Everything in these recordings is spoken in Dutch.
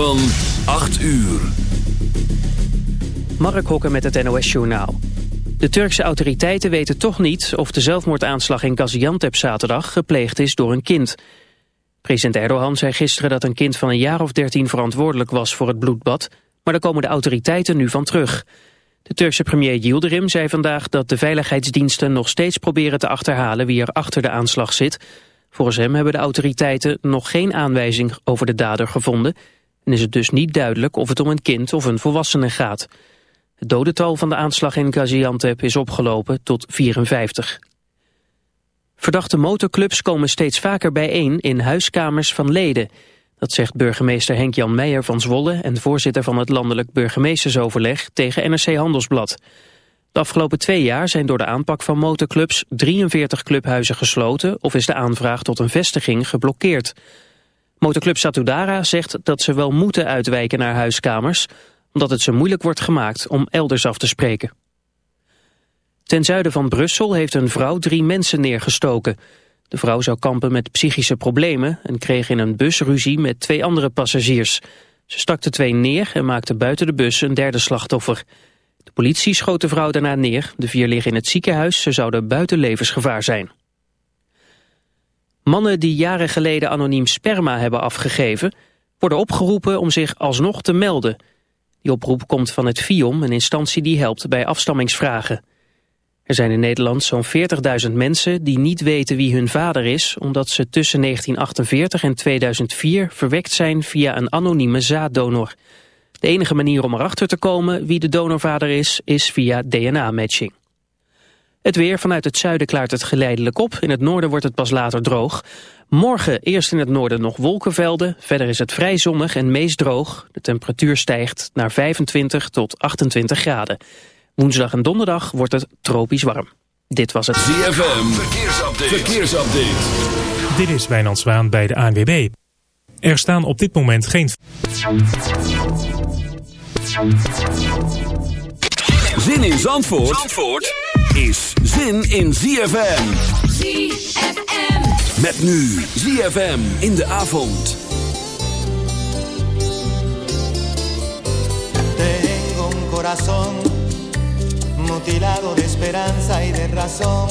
van 8 uur. Mark Hokken met het NOS Journaal. De Turkse autoriteiten weten toch niet of de zelfmoordaanslag in Gaziantep zaterdag gepleegd is door een kind. President Erdogan zei gisteren dat een kind van een jaar of dertien verantwoordelijk was voor het bloedbad, maar daar komen de autoriteiten nu van terug. De Turkse premier Yildirim zei vandaag dat de veiligheidsdiensten nog steeds proberen te achterhalen wie er achter de aanslag zit. Volgens hem hebben de autoriteiten nog geen aanwijzing over de dader gevonden en is het dus niet duidelijk of het om een kind of een volwassene gaat. Het dodental van de aanslag in Gaziantep is opgelopen tot 54. Verdachte motorclubs komen steeds vaker bijeen in huiskamers van leden. Dat zegt burgemeester Henk-Jan Meijer van Zwolle... en voorzitter van het landelijk burgemeestersoverleg tegen NRC Handelsblad. De afgelopen twee jaar zijn door de aanpak van motorclubs 43 clubhuizen gesloten... of is de aanvraag tot een vestiging geblokkeerd. Motorclub Satudara zegt dat ze wel moeten uitwijken naar huiskamers... omdat het ze moeilijk wordt gemaakt om elders af te spreken. Ten zuiden van Brussel heeft een vrouw drie mensen neergestoken. De vrouw zou kampen met psychische problemen en kreeg in een bus ruzie met twee andere passagiers. Ze stak de twee neer en maakte buiten de bus een derde slachtoffer. De politie schoot de vrouw daarna neer. De vier liggen in het ziekenhuis. Ze zouden buiten levensgevaar zijn. Mannen die jaren geleden anoniem sperma hebben afgegeven... worden opgeroepen om zich alsnog te melden. Die oproep komt van het FIOM, een instantie die helpt bij afstammingsvragen. Er zijn in Nederland zo'n 40.000 mensen die niet weten wie hun vader is... omdat ze tussen 1948 en 2004 verwekt zijn via een anonieme zaaddonor. De enige manier om erachter te komen wie de donorvader is, is via DNA-matching. Het weer vanuit het zuiden klaart het geleidelijk op. In het noorden wordt het pas later droog. Morgen eerst in het noorden nog wolkenvelden. Verder is het vrij zonnig en meest droog. De temperatuur stijgt naar 25 tot 28 graden. Woensdag en donderdag wordt het tropisch warm. Dit was het ZFM. Verkeersupdate. Verkeersupdate. Dit is Wijnand Zwaan bij de ANWB. Er staan op dit moment geen... Zin in Zandvoort, Zandvoort is zin in ZFM. ZFM. Met nu ZFM in de avond. Tengo un corazón mutilado de esperanza y de razón.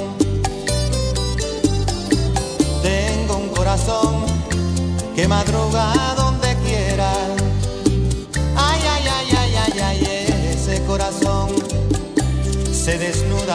Tengo un corazón que madruga donde quiera. Ay, ay, ay, ay, ay, ay, ese corazón se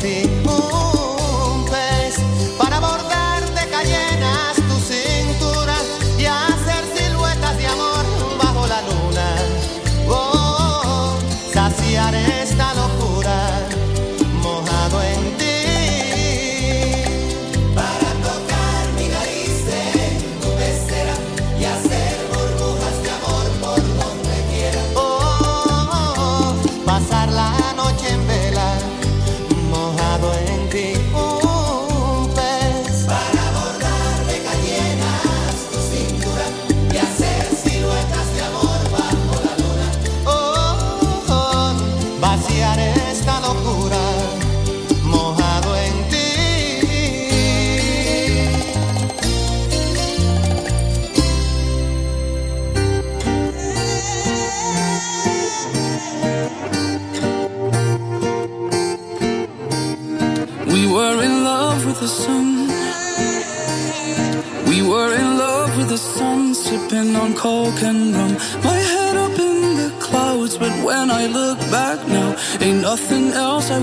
something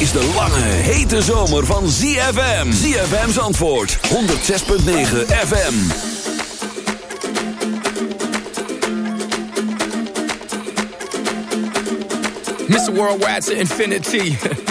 Is de lange, hete zomer van ZFM. ZFM's antwoord, 106.9 FM. Mr. Worldwide to infinity.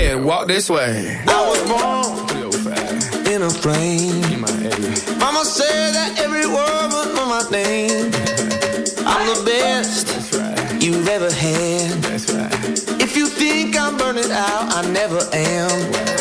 ahead, walk this way. I was born in a frame. In Mama said that every word was on my name. I'm the best right. you've ever had. Right. If you think I'm burning out, I never am. Wow.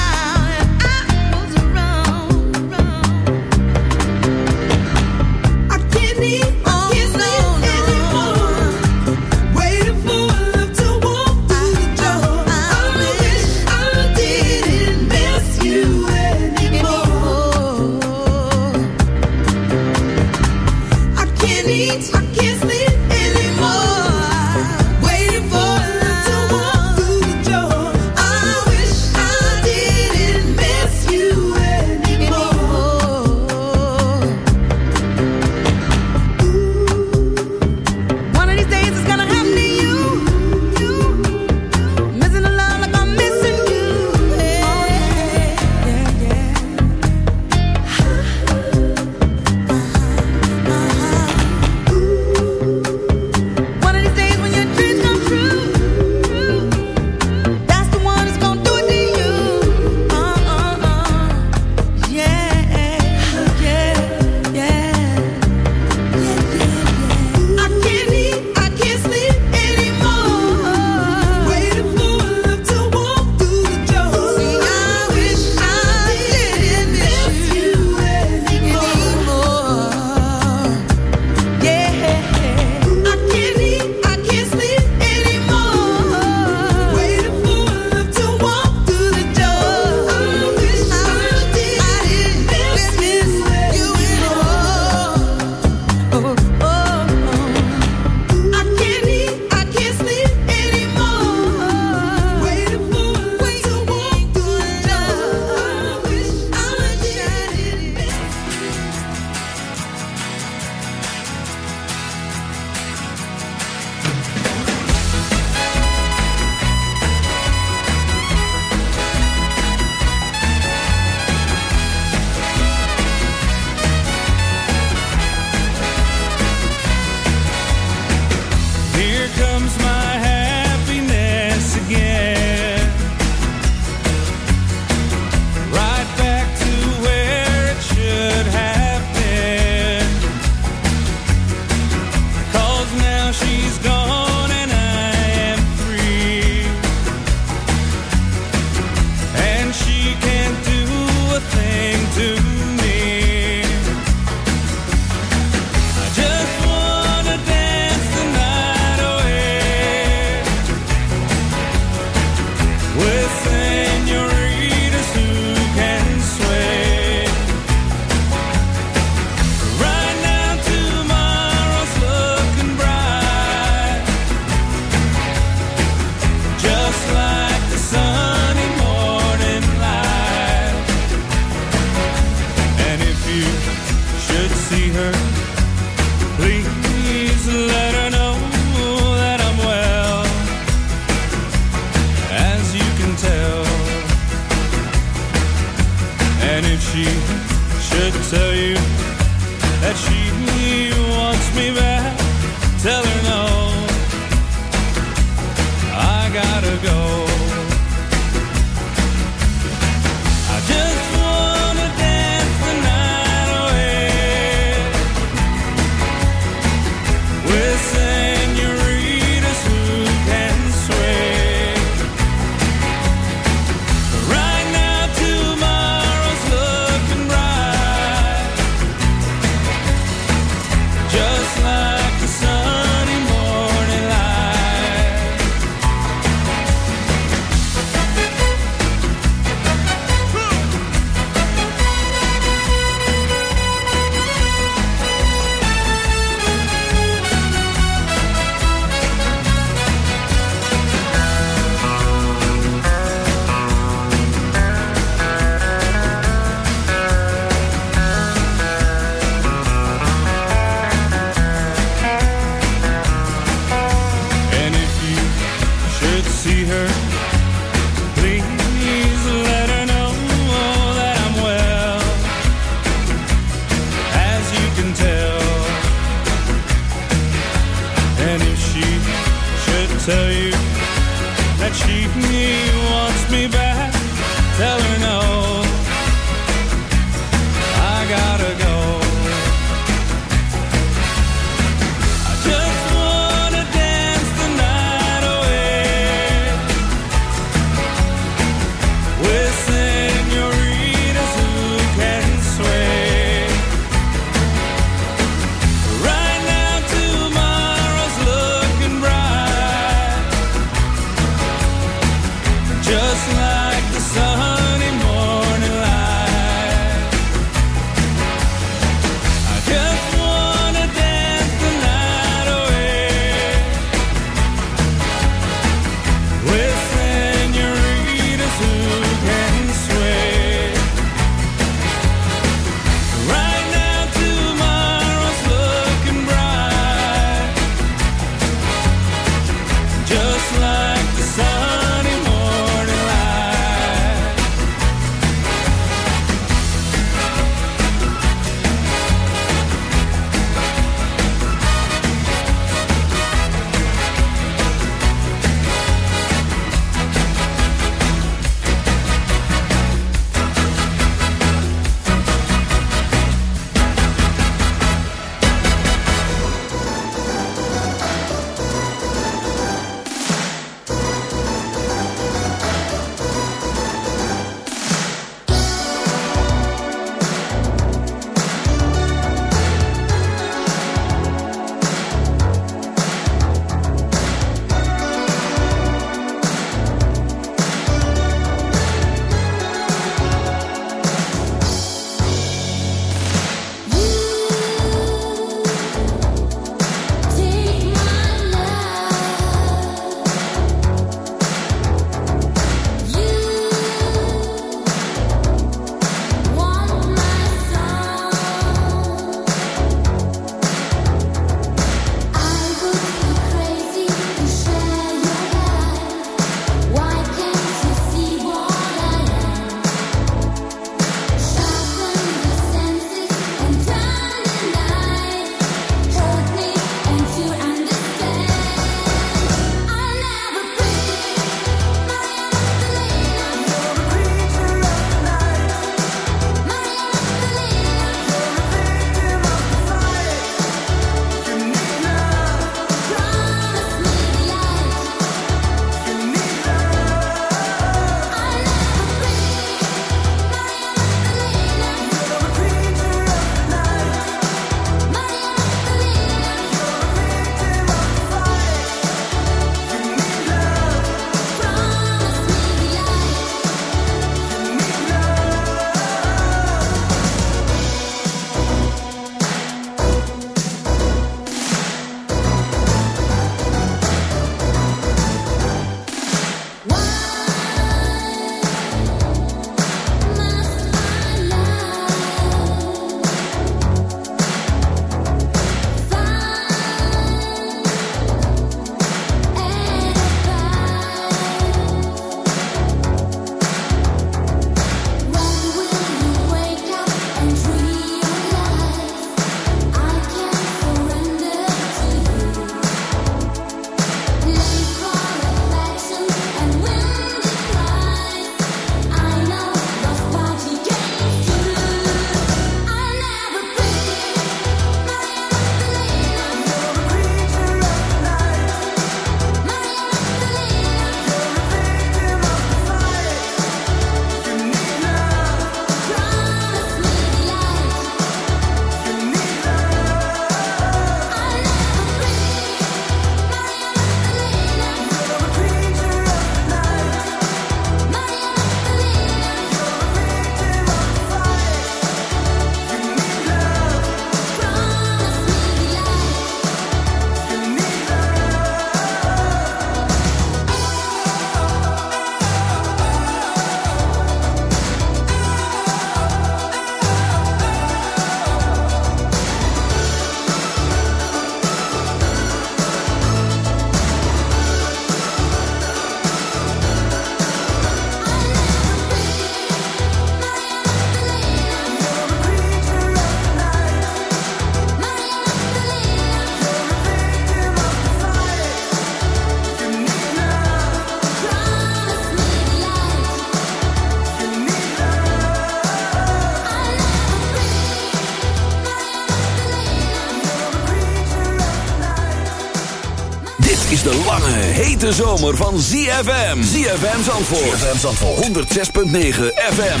hete zomer van ZFM. ZFM Zandvoort. ZFM Zandvoort. 106.9 FM.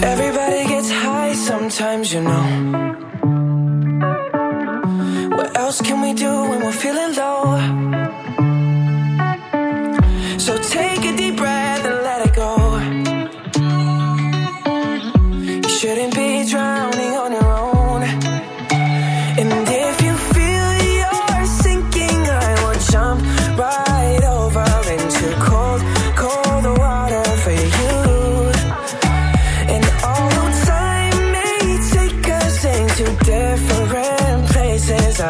Everybody gets high sometimes, you know. What else can we do when we're feeling low?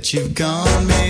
that you've gone beyond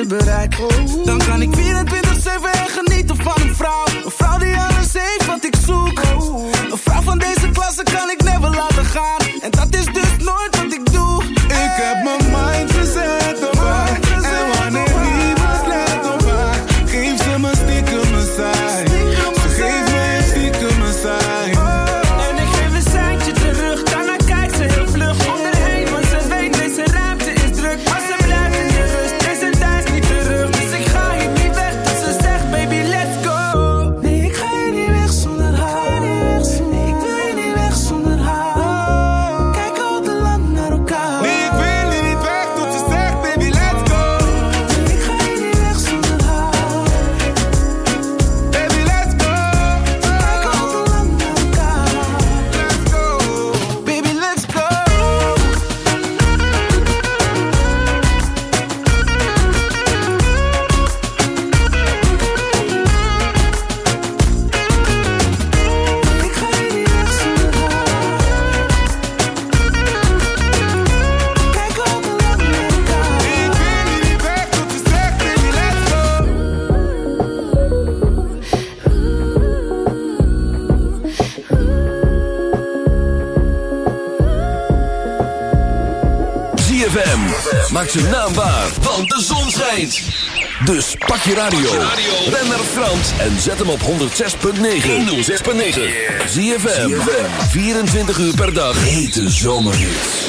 je bereik. ZFM. Maak ze naambaar, want de zon schijnt. Dus pak je radio. Ben naar Frans en zet hem op 106.9. 106.9. ZFM. 24 uur per dag. Hete zomerhits.